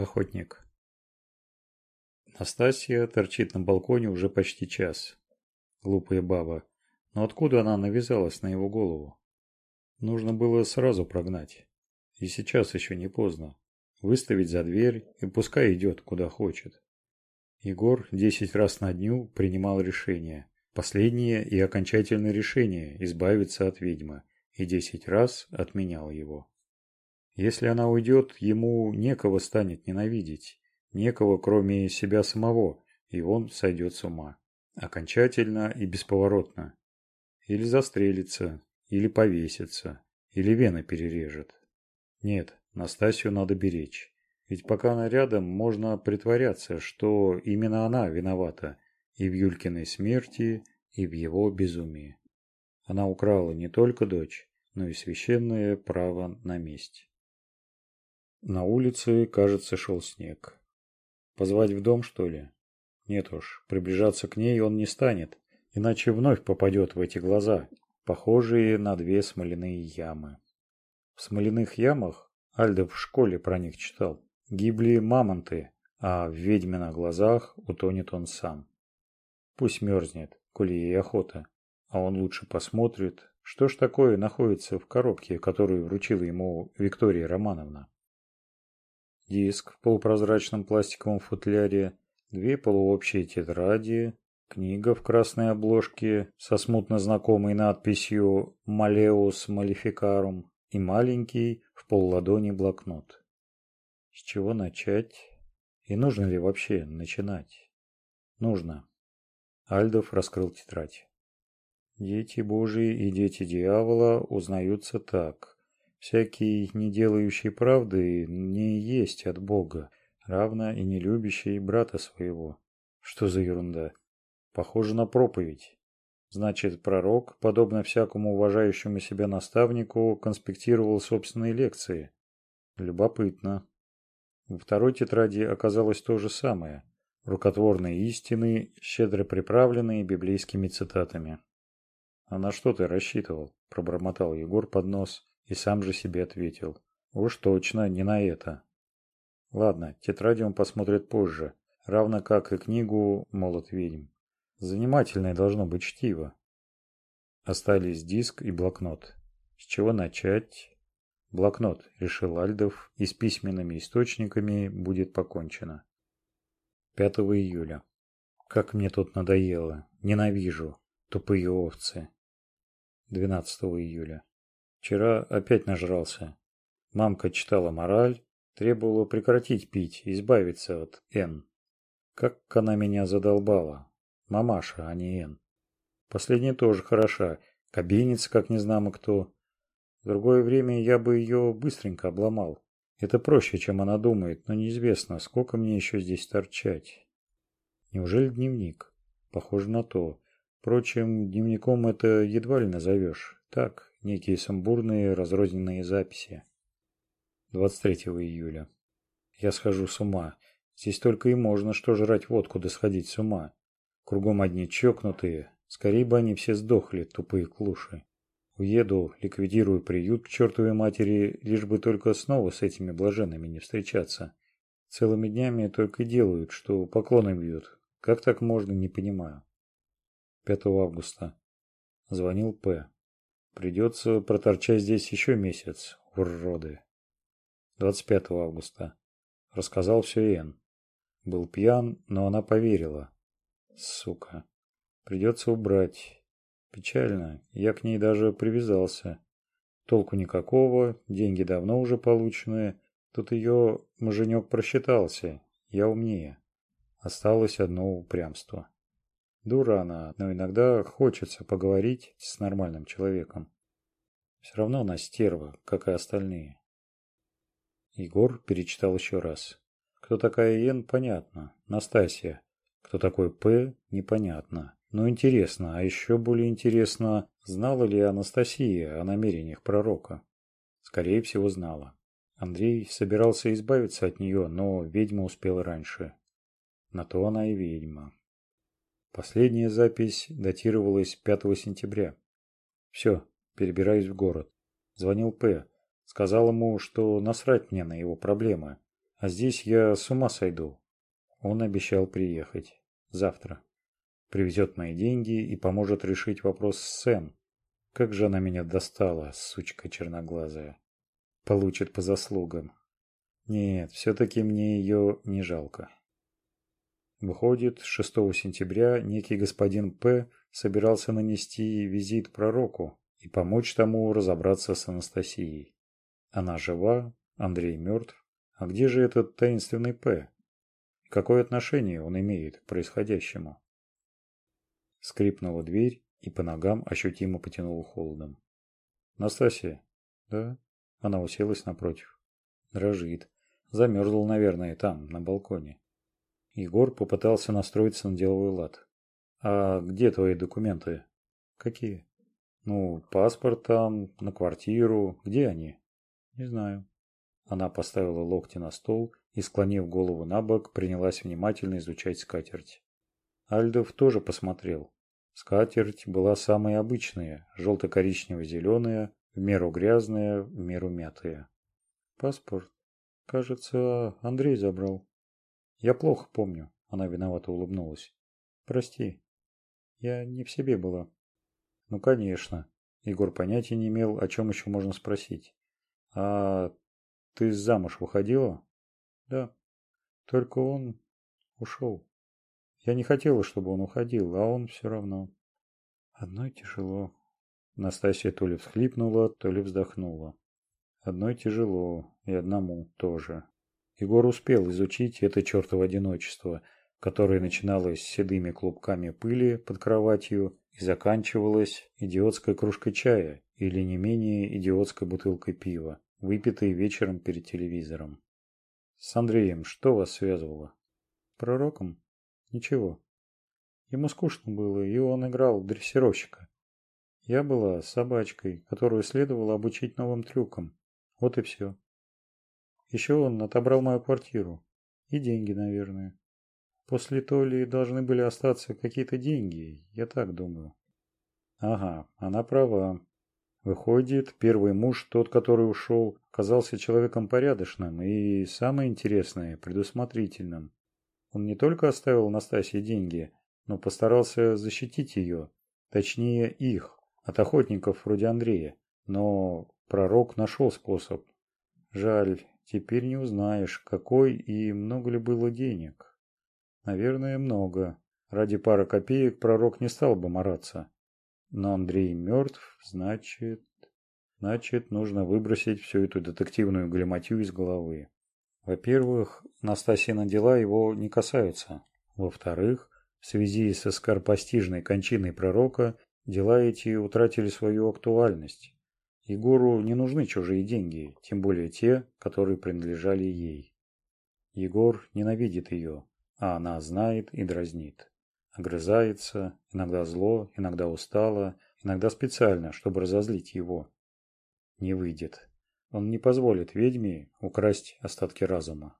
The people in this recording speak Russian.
охотник. Настасья торчит на балконе уже почти час. Глупая баба. Но откуда она навязалась на его голову? Нужно было сразу прогнать. И сейчас еще не поздно. Выставить за дверь и пускай идет, куда хочет. Егор десять раз на дню принимал решение. Последнее и окончательное решение избавиться от ведьмы. И десять раз отменял его. Если она уйдет, ему некого станет ненавидеть, некого, кроме себя самого, и он сойдет с ума. Окончательно и бесповоротно. Или застрелится, или повесится, или вены перережет. Нет, Настасью надо беречь. Ведь пока она рядом, можно притворяться, что именно она виновата и в Юлькиной смерти, и в его безумии. Она украла не только дочь, но и священное право на месть. На улице, кажется, шел снег. Позвать в дом, что ли? Нет уж, приближаться к ней он не станет, иначе вновь попадет в эти глаза, похожие на две смоляные ямы. В смоляных ямах, Альда в школе про них читал, гибли мамонты, а в ведьмина глазах утонет он сам. Пусть мерзнет, коли ей охота, а он лучше посмотрит, что ж такое находится в коробке, которую вручила ему Виктория Романовна диск в полупрозрачном пластиковом футляре, две полуобщие тетради, книга в красной обложке со смутно знакомой надписью «Малеус Малификарум» и маленький в полладони блокнот. С чего начать? И нужно ли вообще начинать? Нужно. Альдов раскрыл тетрадь. Дети Божии и дети дьявола узнаются так. Всякий не делающий правды не есть от Бога, равно и не любящий брата своего. Что за ерунда? Похоже на проповедь. Значит, пророк, подобно всякому уважающему себя наставнику, конспектировал собственные лекции. Любопытно. Во второй тетради оказалось то же самое. Рукотворные истины, щедро приправленные библейскими цитатами. «А на что ты рассчитывал?» – пробормотал Егор под нос – и сам же себе ответил. Уж точно, не на это. Ладно, тетради он посмотрит позже, равно как и книгу «Молот ведьм». Занимательное должно быть чтиво. Остались диск и блокнот. С чего начать? Блокнот, решил Альдов, и с письменными источниками будет покончено. 5 июля. Как мне тут надоело. Ненавижу. Тупые овцы. 12 июля. Вчера опять нажрался. Мамка читала мораль, требовала прекратить пить, избавиться от Н. Как она меня задолбала. Мамаша, а не Н. Последняя тоже хороша. Кабинец, как незнамо кто. В другое время я бы ее быстренько обломал. Это проще, чем она думает, но неизвестно, сколько мне еще здесь торчать. Неужели дневник? Похоже на то. Впрочем, дневником это едва ли назовешь. Так, некие самбурные разрозненные записи. 23 июля. Я схожу с ума. Здесь только и можно что жрать водку да сходить с ума. Кругом одни чокнутые. Скорее бы они все сдохли, тупые клуши. Уеду, ликвидирую приют к чертовой матери, лишь бы только снова с этими блаженными не встречаться. Целыми днями только делают, что поклоны бьют. Как так можно, не понимаю. 5 августа. Звонил П. Придется проторчать здесь еще месяц, уроды. 25 августа. Рассказал все Н. Был пьян, но она поверила. Сука. Придется убрать. Печально, я к ней даже привязался. Толку никакого, деньги давно уже полученные. Тут ее муженек просчитался, я умнее. Осталось одно упрямство. Дура она, но иногда хочется поговорить с нормальным человеком. Все равно она стерва, как и остальные. Егор перечитал еще раз. Кто такая Ен, понятно. Настасья. Кто такой П, непонятно. Но интересно, а еще более интересно, знала ли Анастасия о намерениях пророка? Скорее всего, знала. Андрей собирался избавиться от нее, но ведьма успела раньше. На то она и ведьма. Последняя запись датировалась 5 сентября. Все, перебираюсь в город. Звонил П. Сказал ему, что насрать мне на его проблемы. А здесь я с ума сойду. Он обещал приехать. Завтра. Привезет мои деньги и поможет решить вопрос с Сэм. Как же она меня достала, сучка черноглазая. Получит по заслугам. Нет, все-таки мне ее не жалко. Выходит, 6 сентября некий господин П. собирался нанести визит пророку и помочь тому разобраться с Анастасией. Она жива, Андрей мертв. А где же этот таинственный П? Какое отношение он имеет к происходящему? Скрипнула дверь и по ногам ощутимо потянула холодом. «Настасья?» «Да?» Она уселась напротив. Дрожит. Замерзла, наверное, там, на балконе егор попытался настроиться на самделовый лад. А где твои документы? Какие? Ну паспорт там на квартиру. Где они? Не знаю она поставила локти на стол и склонив голову на бок принялась внимательно изучать скатерть. Альдов тоже посмотрел. Скатерть была самая обычная желто коричнево зеленая в меру грязная в меру мятая. Паспорт кажется андрей забрал я плохо помню. Она виновато улыбнулась. Прости. Я не в себе была. Ну конечно. Егор понятия не имел о чем еще можно спросить. А ты замуж выходила? Да. Только он ушел я не хотела чтобы он уходил а он все равно. Одной тяжело. Настасья то ли всхлипнула то ли вздохнула. Одной тяжело и одному тоже. Егор успел изучить это чертово одиночество, которое начиналось с седыми клубками пыли под кроватью и заканчивалось идиотской кружкой чая или не менее идиотской бутылкой пива, выпитой вечером перед телевизором. С Андреем что вас связывало? Пророком? Ничего. Ему скучно было, и он играл дрессировщика. Я была собачкой, которую следовало обучить новым трюкам. Вот и все. Еще он отобрал мою квартиру и деньги, наверное. После Толи должны были остаться какие-то деньги, я так думаю. Ага, она права. Выходит, первый муж, тот, который ушел, казался человеком порядочным и, самое интересное, предусмотрительным. Он не только оставил Настасье деньги, но постарался защитить ее, точнее их, от охотников вроде Андрея. Но пророк нашел способ. Жаль, теперь не узнаешь, какой и много ли было денег. Наверное, много. Ради пары копеек пророк не стал бы мараться. Но Андрей мертв, значит... Значит, нужно выбросить всю эту детективную галиматью из головы. Во-первых, Настасьина дела его не касаются. Во-вторых, в связи со скоропостижной кончиной пророка дела эти утратили свою актуальность. Егору не нужны чужие деньги, тем более те, которые принадлежали ей. Егор ненавидит ее, а она знает и дразнит. Огрызается, иногда зло, иногда устало, иногда специально, чтобы разозлить его. Не выйдет. Он не позволит ведьме украсть остатки разума.